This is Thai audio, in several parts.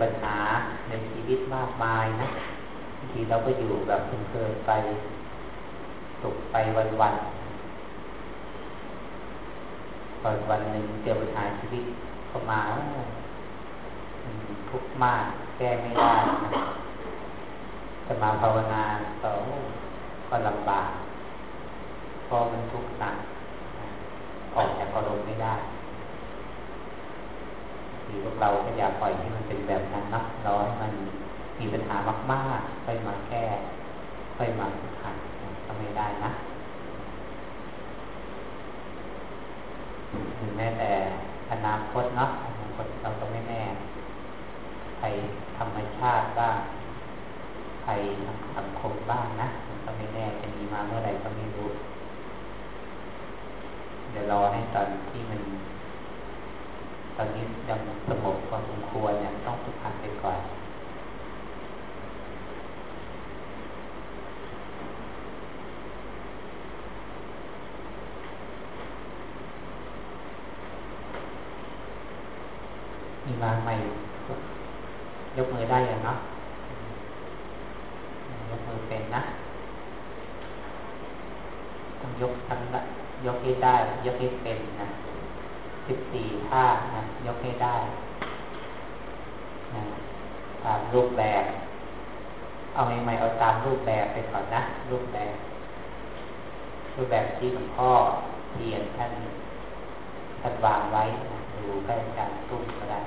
ปัญหาในชีวิตมากมายนะบางทีเราก็อยู่แบบเพลินไปสุขไปวันวันวันวันหนึ่งเจอปัญหาชีวิตเข้ามาทุกข์มากแก้ไม่ได้นะจะมาภาวนาต่อก็ลำบากพราะมันทุกข์หนักออกจากอารมณ์ไม่ได้ ที่พวกเราก็อยากปล่อยให้มันเป็นแบบนั้นนะเรอให้มันมีปัญหามากๆค่อยมาแก้ค่อยมาหันก็ไม่ได้นะถึงแม้แต่อนาคตเนาะอนาคตเราก็ไม่แน่ภัยธรรมชาติบ้างภัยสังคมบ้างนะมันก็ไม่แน่จะมีมาเมื่อไหร่ก็ไม่รู้ เดี๋ยวรอให้ตอนที่มัน ตอนนี้ยังสงบพอสมควรเนี่ยต้องฝึกหัดไปก่อนมีมาใหม่ยกมือได้ยังเนาะยกมือเป็นนะต้องยกทั้งละยกให้ได้ ยกให้เป็นนะ สิบสี่ท่านะยกให้ได้นะตามรูปแบบ เอาใหม่ๆเอาตามรูปแบบไปก่อนนะ รูปแบบ รูปแบบที่หลวงพ่อเรียนท่านท่านวางไว้นะดูใกล้จารตุ้มก็ได้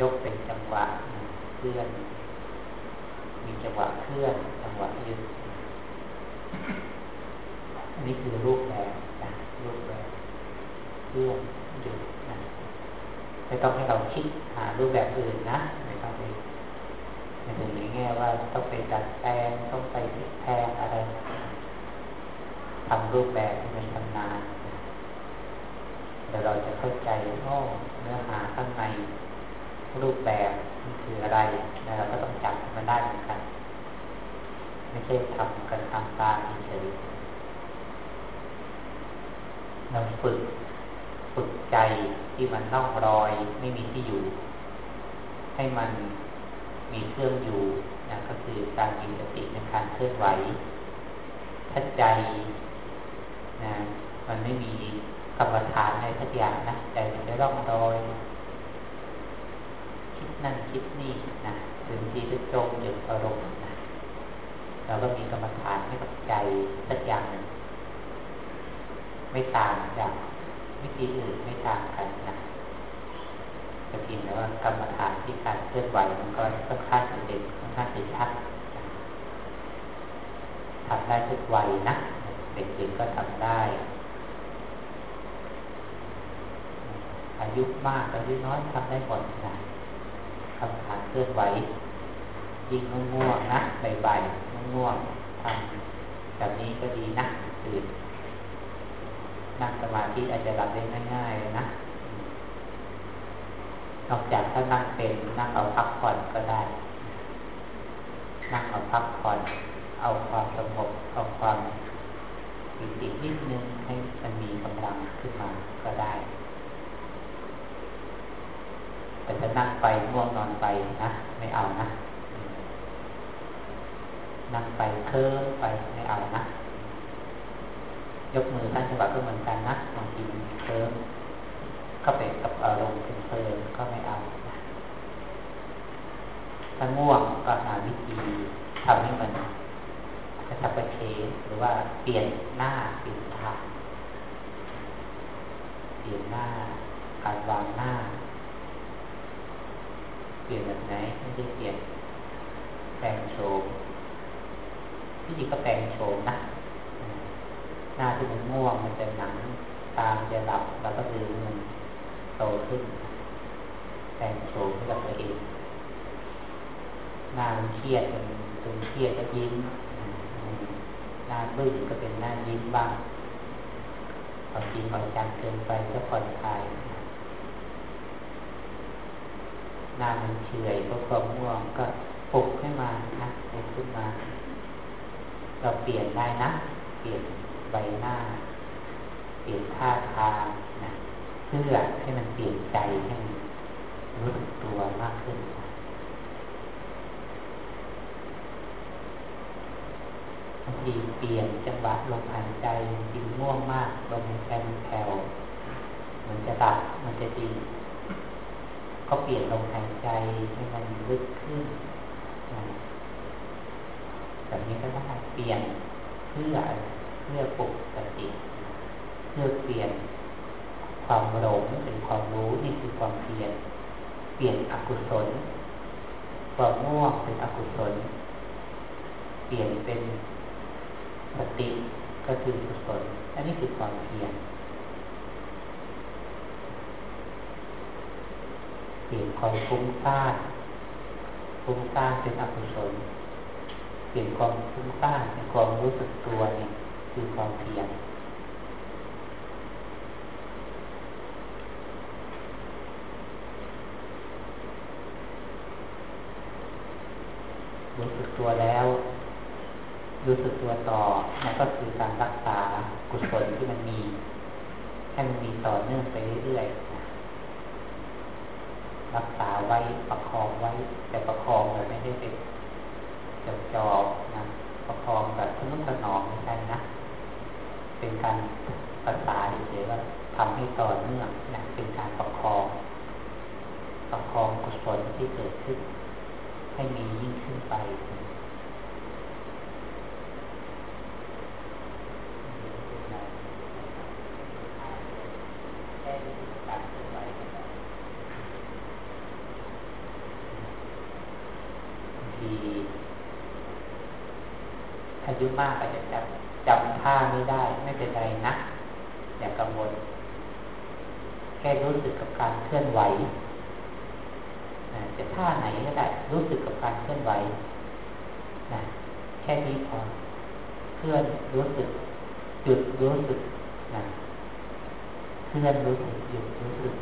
ยกเป็นจังหวะเคลื่อน มีจังหวะเคลื่อน จังหวะยืดอันนี้คือรูปแบบนะรูปแบบ ลื่อนยืดนะไม่ต้องให้เราคิดหารูปแบบอื่นนะไม่ต้องไปในถึงในแง่ว่าต้องไปดัดแปลงต้องไปแทงอะไรทำรูปแบบที่มันชำนาญเดี๋ยวเราจะเข้าใจโอ้เนื้อหาข้างในรูปแบบมันคืออะไรแล้วเราก็ต้องจับมันได้เหมือนกัน ไม่ใช่ทำกันทำตามเฉยเราฝึก ฝึกใจที่มันน่องรอยไม่มีที่อยู่ ให้มันมีเครื่องอยู่นะก็คือการมีสติในการเคลื่อนไหวถ้าใจนะมันไม่มีกรรมฐานอะไรสักอย่างนะใจมันจะร่องรอยคิดนั่นคิดนี่นะหรือบางที่จะจมอยู่อารมณ์นะเราก็มีกรรมฐานให้กับใจสักอย่างหนึ่งไม่ต่างจาก วิธีอื่นไม่ต่างกันนะแต่เพียงแต่ว่ากรรมฐานที่การเคลื่อนไหวมันก็ค่อนข้างเด่นค่อนข้างจะชัดทำได้ทุกวัยนะเด็กๆก็ทำได้ อายุมากอายุน้อยทำได้หมดนะคำถามเคลื่อนไหว ยิ่งง่วงนะใบ่ายๆง่วงทำแบบนี้ก็ดีนะตื่น นั่งสมาธิอาจจะหลับได้ง่ายๆเลยนะ นอกจากถ้านั่งเป็นนั่งเอาพักผ่อนก็ได้ นั่งเอาพักผ่อน เอาความสงบเอาความปิตินิดนึงให้มันมีกำลังขึ้นมาก็ได้ แต่ถ้านั่งไปง่วงนอนไปนะไม่เอานะ นั่งไปเคิมไปไม่เอานะ ยกมือตั้งจังหวะก็เหมือนกันนะบางทีมันเคิมก็ไปกับอารมณ์เพลินก็ไม่เอาถ้าง่วงก็หาวิธีทำให้มันกระชับกระเฉงหรือว่าเปลี่ยนหน้าเปลี่ยนทางเปลี่ยนหน้าการวางหน้า เปลี่ยนแบบไหนไม่ได้เปลี่ยนแปลงโฉมที่จริงก็แปลงโฉมนะ หน้าที่มันง่วงมันจะหนัง ตามจะหลับแล้วก็ดึงมันโตขึ้นแต่งโฉมให้กับตัวเองหน้ามันเครียดมันตึงเครียดก็ยิ้มหน้าบึ้งก็เป็นหน้ายิ้มบ้างบางทีพอจังเกินไปก็ผ่อนคลายหน้ามันเฉยก็ความง่วงก็ปลุกขึ้นมานะปลุกขึ้นมา เราเปลี่ยนได้นะ เปลี่ยน ใบหน้า เปลี่ยนท่าทางนะเพื่อให้มันเปลี่ยนใจให้มันรู้สึกตัวมากขึ้นบางทีเปลี่ยนจังหวะลมหายใจจิงง่วงมากลมหายใจมันแผ่วมันจะดับมันจะดี ก็เปลี่ยนลมหายใจให้มันลึกขึ้นแบบนี้ก็ได้เปลี่ยนเพื่อ เพื่อปลุกสติเพื่อเปลี่ยนความหลงเป็นความรู้นี่คือความเปลี่ยน เปลี่ยนอกุศลความง่วงเป็นอกุศล เปลี่ยนเป็นสติก็คือกุศลอันนี้คือความเพียรเปลี่ยนความฟุ้งซ่านฟุ้งซ่านเป็นอกุศลเปลี่ยนความฟุ้งซ่านเป็นความรู้สึกตัวนี่ คือความเพียรรู้สึกตัวแล้ว รู้สึกตัวต่อมันก็คือการรักษากุศลที่มันมีให้มันมีต่อเนื่องไปเรื่อยๆรักษาไว้ประคองไว้ แต่ประคองแบบไม่ได้เป็นจบจอบนะประคองแบบทนุถนอมไม่ใช่นะ เป็นการภาษาเฉยๆว่าทำให้ต่อเนื่องนะเป็นการประคองประคองกุศลที่เกิดขึ้น ให้มียิ่งขึ้นไปอายุมากอาจจะจำ จำท่าไม่ได้ ไม่เป็นไรนะ อย่ากังวล แค่รู้สึกกับการเคลื่อนไหวจะท่าไหนก็ได้รู้สึกกับการเคลื่อนไหวนะแค่นี้พอเคลื่อนรู้สึกจุดรู้สึกนะเคลื่อนรู้สึกหยุดรู้สึก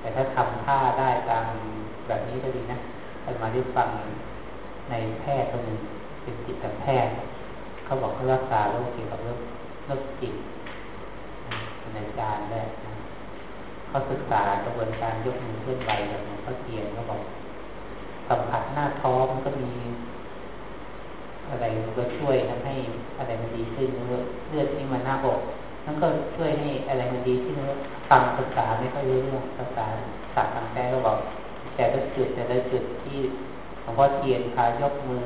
แต่ถ้าทำท่าได้ตามแบบนี้ก็ดีนะ ท่านมาได้ฟังในแพทย์คนหนึ่งเป็นจิตแพทย์ เขาบอกเขารักษาโรคเกี่ยวกับโรคโรคจิตในการแรกเขาศึกษากระบวนการยกมือเคลื่อนไหวแบบหลวงพ่อเทียนเขาบอกสัมผัสหน้าท้องมันก็มี อะไรมันก็ช่วยทำให้อะไรมันดีขึ้นเลือดเลือดที่มันหน้าอกนั่นก็ช่วยให้อะไรมันดีขึ้นฟังภาษาไม่ค่อยรู้เรื่องภาษาศาสตร์ทางแพทย์ก็บอก แต่ละจุดแต่ละจุดที่หลวงพ่อเทียนพายกมือ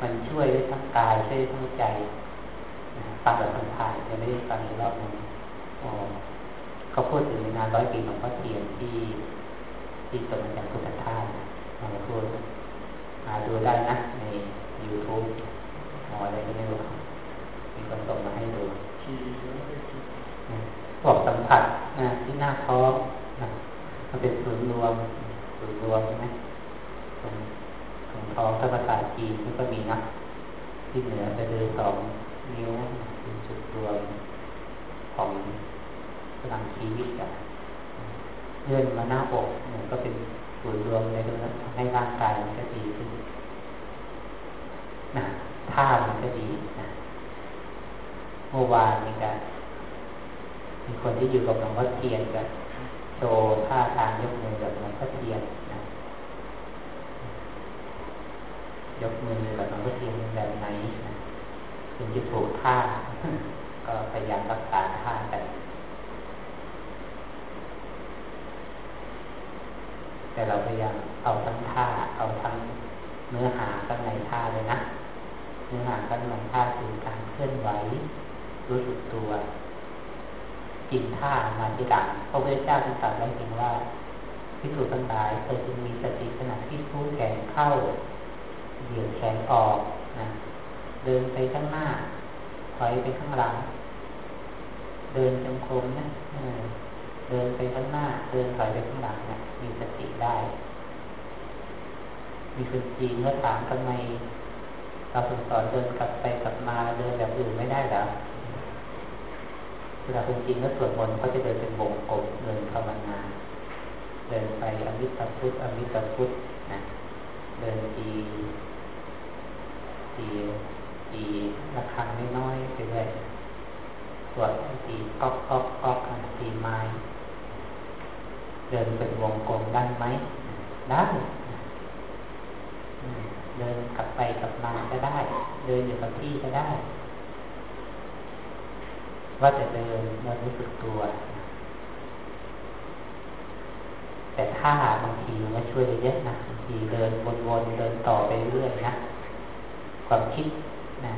มันช่วยได้ทั้งกายช่วยทั้งใจฟังแบบผ่านยังไม่ได้ฟังอีรอบนึงเขาพูดถึงงานร้อยปีของพ่อเทียนที่ที่สมเด็จพุทธทาสมาพูดมาดูได้นะใน YouTube หมออะไรก็ไม่รู้มีคนส่งมาให้ดูบอกสัมผัสนะที่หน้าท้อง มันเป็นศูนย์รวมศูนย์รวมใช่ไหมตรงท้องถ้าภาษาจีนก็มีนะที่เหนือจะเดินสองนิ้วเป็นจุดรวมของพลังชีวิตอะเลื่อนมาหน้าอกมันก็เป็นศูนย์รวมในตรงนั้นทำให้ร่างกายมันก็ดีขึ้นนะท่ามันก็ดีนะเมื่อวานนี่กันมีคนที่อยู่กับหลวงพ่อเทียนกัน โชว์ท่าทางยกมือแบบหลวงพ่อเทียนนะยกมือแบบหลวงพ่อเทียนแบบไหนนะถึงจะถูกท่า ก็พยายามรักษาท่ากันแต่เราพยายามเอาทั้งท่า เอาทั้งเนื้อหาข้างในท่าเลยนะ เนื้อหาข้างในท่าคือการเคลื่อนไหว รู้สึกตัว กินท่ามาที่หลังพระพุทธเจ้าจึงตรัสไว้ถึงว่าพิสูจน์ทั้งหลายเธอจึงมีสติขณะที่ทูแขนเข้าเหยียดแขนออกนะเดินไปข้างหน้า ถอยไปข้างหลัง เดินจงกรมนะเดินไปข้างหน้า เดินถอยไปข้างหลังเนะมีสติได้ มีคนจีนเมื่อถามทำไมเราสอนเดินกลับไปกลับมาเดินแบบอื่นไม่ได้หรอ เวลาคนจีนก็สวดมนต์เขาจะเดินเป็นวงกลมเดินภาวนาเดินไปอมิตรพุทธอมิตรพุทธนะเดินจีจีจีระฆังน้อยๆไปเรื่อยตรวจตีก๊อกก๊อกก๊อกตีไม้เดินเป็นวงกลมได้ไหมได้เดินกลับไปกลับมาก็ได้ เดินอยู่กับที่ก็ได้ ว่าจะเดินเมื่อรู้สึกตัว แต่ถ้าบางทีมันช่วยได้เยอะนะบางทีเดินวนๆเดินต่อไปเรื่อยนะความคิดนะ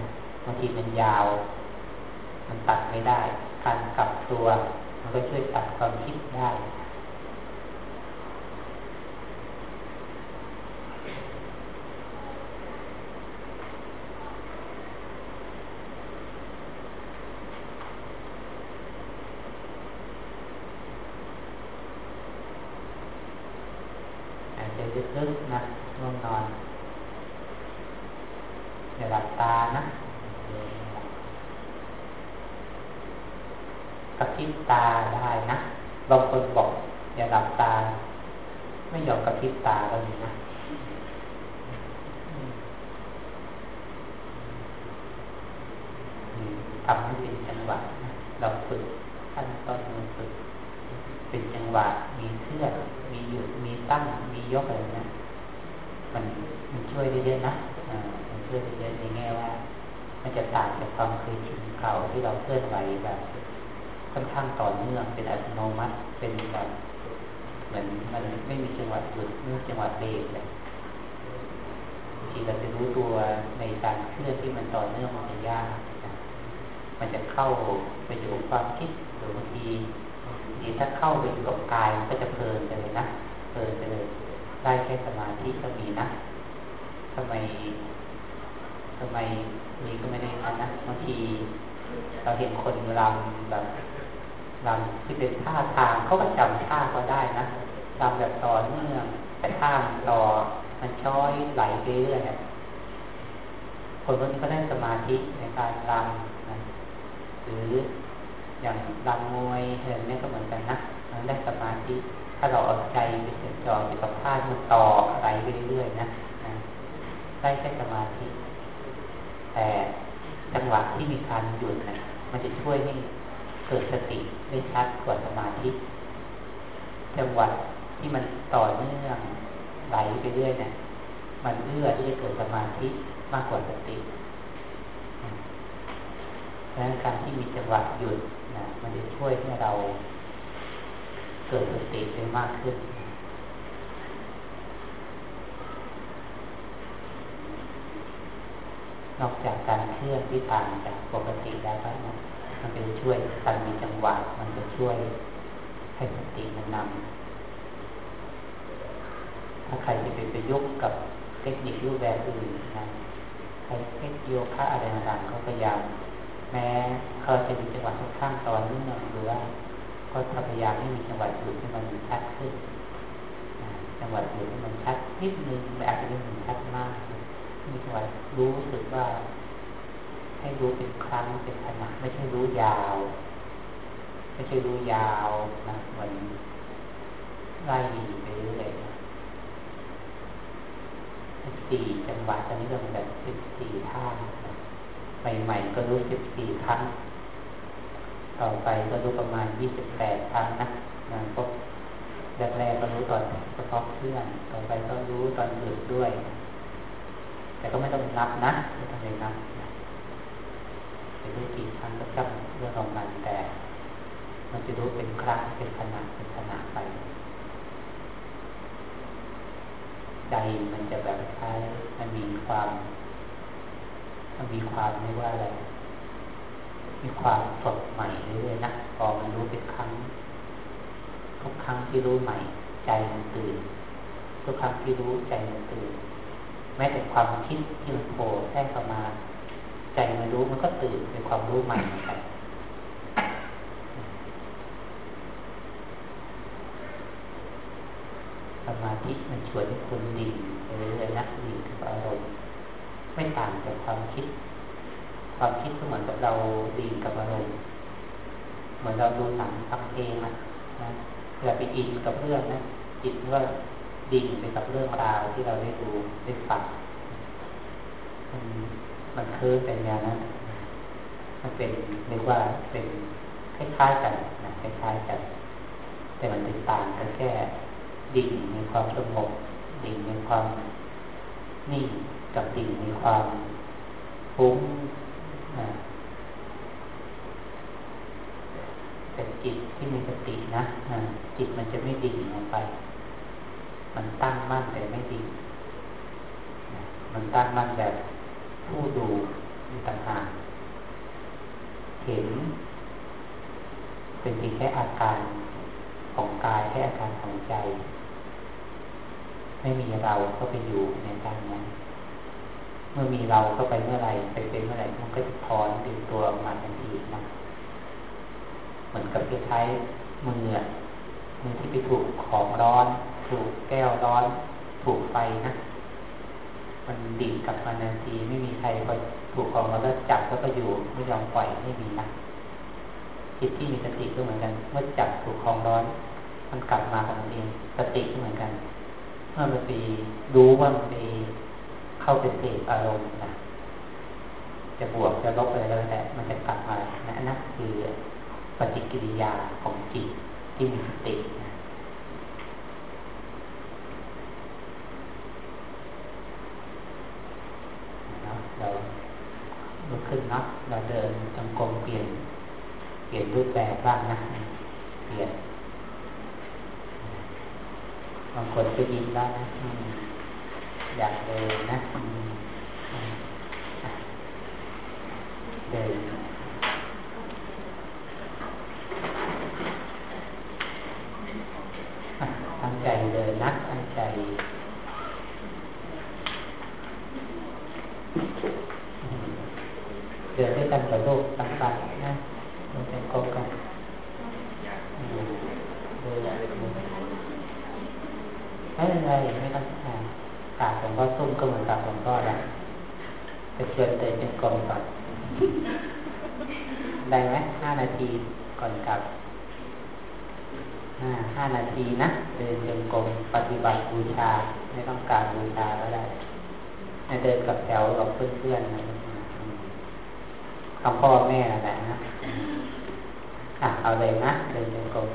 บางทีมันยาว มันตัดไม่ได้ การกลับตัว มันก็ช่วยตัดความคิดได้ลึกๆนะง่วงนอนอย่าหลับตานะก ระพริบตาได้นะบางคนบอกอย่าหลับตา ไม่ยอมกระพริบตาก็มีนะทำให้เป็นจังหวะเราฝึกขั้นต้นมันฝึกเป็นจังหวะมีเทือกมีหยุดมีตั้งมียกอะไรเงี้ยมันมันช่วยได้เยอะนะมันช่วยได้เยอะในแง่ว่า มันจะต่างจากความเคยชินเก่าที่เราเคลื่อนไหวแบบ ค่อนข้างต่อเนื่องเป็นอัตโนมัติเป็นแบบเหมือนมันไม่มีจังหวะหยุดไม่มีจังหวะเบรกเลยบางทีเราจะรู้ตัวในการเคลื่อนที่มันต่อเนื่องมันจะยากมันจะเข้าไปอยู่ความคิดหรือบางทีทีถ้าเข้าไปอยู่กับกายก็จะเพลินไปเลยนะเพลินไปเลยได้แค่สมาธิก็มีนะทำไมทำไมมีก็ไม่ได้นะบางทีเราเห็นคนรำแบบ รำที่เป็นท่าทางเขาก็จำท่าก็ได้นะรำแบบต่อเนื่อง แต่ท่ามันรอมันช้อยไหลไปเรื่อยคนคนนี้ก็ได้สมาธิในการรำนะหรืออย่างดังมวยเห็นนี่ก็เหมือนกันนะมันได้สมาธิถ้าเราเอาใจไปเสียจอไปกับผ้ามันต่ออะไรไปเรื่อยๆนะได้แค่สมาธิแต่จังหวะที่มีการหยุดนะมันจะช่วยให้ เกิดสติได้ชัดกว่าสมาธิจังหวะที่มันต่อเนื่องไหลไปเรื่อยเนะี่ยมันเอื้อที่จะเกิดสมาธิมากกว่าสติดังนั้นการที่มีจังหวะหยุดนะมันจะช่วยให้เราเกิดสติได้มากขึ้น นอกจากการเคลื่อนที่ต่างจากปกติแล้วนะ มันจะช่วยการมีจังหวะมันจะช่วยให้สติมันนำถ้าใครจะไปประยุกต์กับเทคนิครูปแบบอื่นนะใครเทคโยคะอะไรต่างๆเขาพยายามแม้เขาจะมีจังหวะค่อนข้างตอนนี้หนึ่งหรือว่าก็พยายามให้มีจังหวะหยุดที่มันชัดขึ้นจังหวะหยุดที่มันชัดนิดนึงแต่อาจจะไม่ชัดมากมีจังหวะรู้สึกว่า ให้รู้เป็นครั้งเป็นขณะไม่ใช่รู้ยาว ไม่ใช่รู้ยาวนะเหมือนไล่ไปเรื่อยสี่จังหวะตอนนี้เราแบบสิบสี่ท่าใหม่ๆก็รู้สิบสี่ครั้ง ต่อไปก็รู้ประมาณยี่สิบแปดครั้งนะนะพบแรกๆก็รู้ตอนเฉพาะเพื่อน ต่อไปก็รู้ตอนอื่นด้วย แต่ก็ไม่ต้องนับนะไม่ต้องเลยนับ จะรู้กี่ครั้งก็จำเรื่องของมันแต่ มันจะรู้เป็นครั้งเป็นขนาดเป็นขนาดไป ใจมันจะแบบคล้ายมันมีความมันมีความเรียกว่าอะไร มีความสดใหม่เรื่อยๆนะพอมันรู้เป็นครั้ง ทุกครั้งที่รู้ใหม่ ใจมันตื่น ทุกครั้งที่รู้ใจมันตื่น แม้แต่ความคิดที่มันโผล่แทรกเข้ามา ใจมันรู้มันก็ตื่นเป็นความรู้ใหม่เหมือนกันสมาธิมันชวนให้คุณดิ่งไปเรื่อยๆนะดิ่งกับอารมณ์ไม่ต่างจากความคิด ความคิดก็เหมือนกับเราดีกับอารมณ์เหมือนเราดูหนังฟังเพลงนะนะเวลาไปอินกับเรื่องนะจิตก็ดิ่งไปกับเรื่องราวที่เราได้ดูได้ฟัง มันคืนเป็นอย่างนั้นมันเป็นเรียกว่าเป็นคล้ายๆกันนะคล้ายๆกัน แต่มันเป็นต่างกันแค่ดิ่งในความสงบดิ่งในความนิ่งกับดิ่งในความฟุ้งแต่จิตที่มีสตินะจิตมันจะไม่ดิ่งลงไป มันตั้งมั่นแต่ไม่ดิ่งมันตั้งมั่นแบบ ผู้ดูต่างหากเห็น เป็นเพียงแค่อาการของกายแค่อาการของใจ ไม่มีเราเข้าไปอยู่ในการนั้นเมื่อมีเราเข้าไปเมื่อไรไปเป็นเมื่อไรมันก็จะถอนดึงตัวออกมาทันทีนะเหมือนกับคล้ายๆมือมือที่ไปถูกของร้อน ถูกแก้วร้อน ถูกไฟนะ มันดิ่งกับมันทันทีไม่มีใครคอยถูกของราแล้วจับแล้วก็อยู่ไม่ยอมปล่อยไม่มีนะจิตที่มีสติก็เหมือนกัน เมื่อจับถูกของร้อน มันกลับมาของมันเองสติก็เหมือนกัน เมื่อมันไปรู้ว่ามันไปเข้าไปเสพอารมณ์นะจะบวกจะลบอะไรแล้วแต่มันจะกลับมานะนั่นคือปฏิกิริยาของจิตที่มีสตินะเรา ลุกขึ้นนะเราเดินจงกรมเปลี่ยน เปลี่ยนรูปแบบบ้างนะเปลี่ยนบางคนก็ยิ้มแล้วนะอยากเดินนะเดินตั้งใจเดินนะตั้งใจ เดินด้วยกันกับโลกต่างๆนะมันเป็นกองกันไม่เป็นไรไม่ต้องกาดหลวงพ่อซุ่มก็เหมือนกับหลวงพ่อแหละจะเชิญเดินเป็นกองก่อนได้ไหมห้านาทีก่อนกลับห้านาทีนะเดินเป็นกองปฏิบัติบูชา ไม่ต้องการบูชาก็ได้เดินกับแถวกับเพื่อนๆนะ คำพ่อแม่อะไรนะ อะ เอาเลยนะเดินจงกรม